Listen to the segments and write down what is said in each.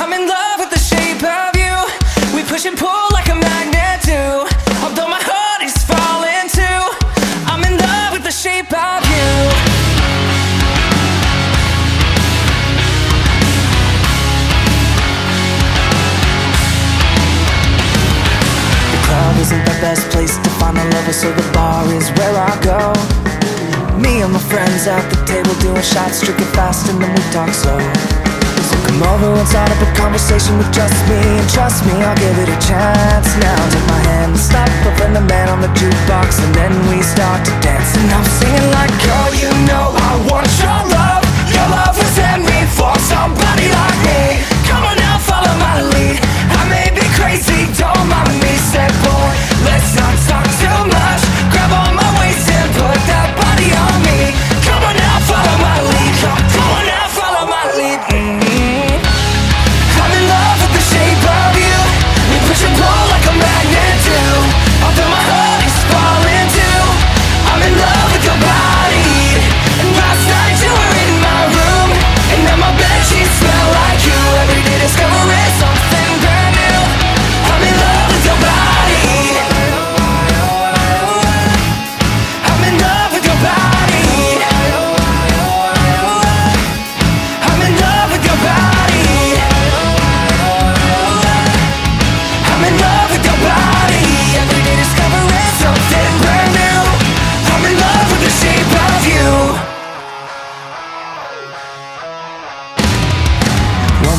I'm in love with the shape of you. We push and pull like a magnet do. Although my heart is falling too. I'm in love with the shape of you. The club isn't the best place to find a lover, so the bar is where I go. Me and my friends at the table doing shots, drinking fast, and then we talk slow. So come over and start up a conversation with just me, and trust me, I'll give it a chance. Now take my hand, and stop up the man on the jukebox, and then we start to dance.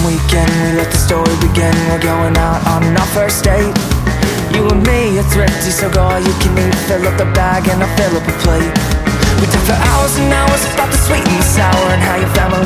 Weekend we let the story begin. We're going out on our first date. You and me are thrifty, so go all you can eat. Fill up the bag and I'll fill up a plate. We talk for hours and hours about the sweet and the sour and how your family